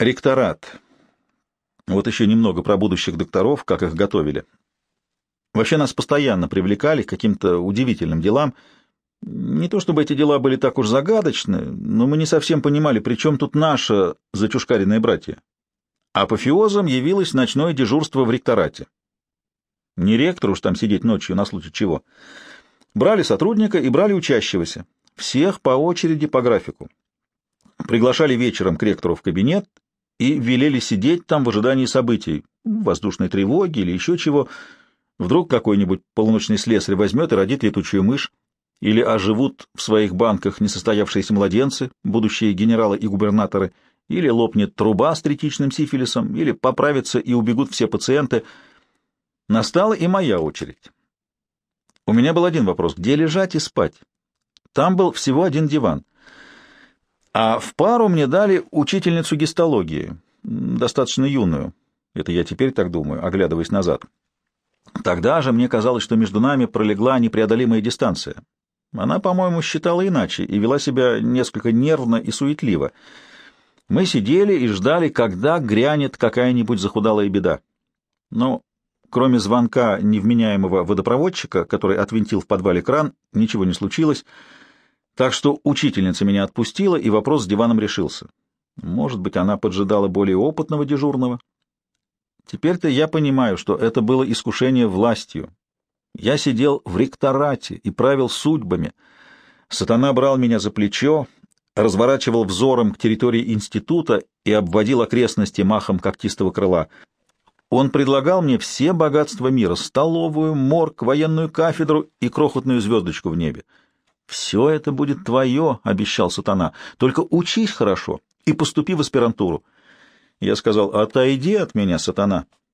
Ректорат. Вот еще немного про будущих докторов, как их готовили. Вообще нас постоянно привлекали к каким-то удивительным делам. Не то чтобы эти дела были так уж загадочны, но мы не совсем понимали, при чем тут наше затюшкаренное братья. Апофеозом явилось ночное дежурство в ректорате. Не ректор уж там сидеть ночью на случай чего. Брали сотрудника и брали учащегося. Всех по очереди по графику. Приглашали вечером к ректору в кабинет и велели сидеть там в ожидании событий, воздушной тревоги или еще чего. Вдруг какой-нибудь полуночный слесарь возьмет и родит летучую мышь, или оживут в своих банках несостоявшиеся младенцы, будущие генералы и губернаторы, или лопнет труба с третичным сифилисом, или поправятся и убегут все пациенты. Настала и моя очередь. У меня был один вопрос — где лежать и спать? Там был всего один диван. А в пару мне дали учительницу гистологии, достаточно юную. Это я теперь так думаю, оглядываясь назад. Тогда же мне казалось, что между нами пролегла непреодолимая дистанция. Она, по-моему, считала иначе и вела себя несколько нервно и суетливо. Мы сидели и ждали, когда грянет какая-нибудь захудалая беда. Но кроме звонка невменяемого водопроводчика, который отвинтил в подвале кран, ничего не случилось, так что учительница меня отпустила, и вопрос с диваном решился. Может быть, она поджидала более опытного дежурного? Теперь-то я понимаю, что это было искушение властью. Я сидел в ректорате и правил судьбами. Сатана брал меня за плечо, разворачивал взором к территории института и обводил окрестности махом когтистого крыла. Он предлагал мне все богатства мира — столовую, морг, военную кафедру и крохотную звездочку в небе. «Все это будет твое», — обещал сатана, — «только учись хорошо и поступи в аспирантуру». Я сказал, отойди от меня, сатана.